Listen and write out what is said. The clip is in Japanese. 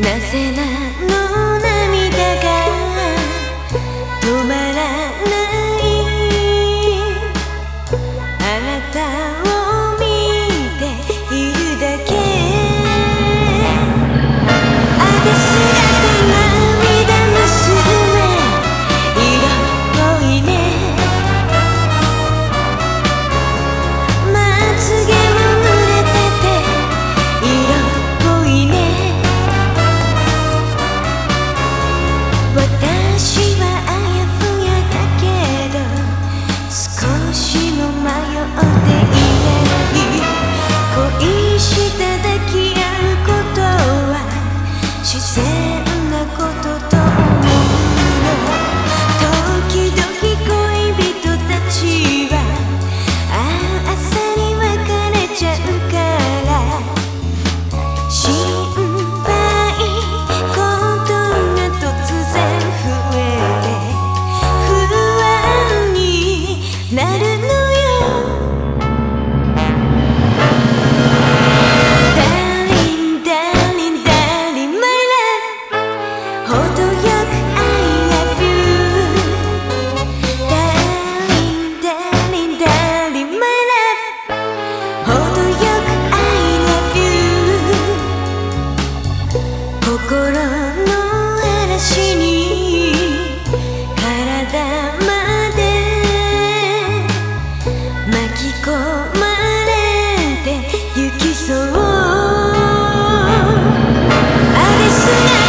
なぜなの体まで巻き込まれてゆきそう。あれすが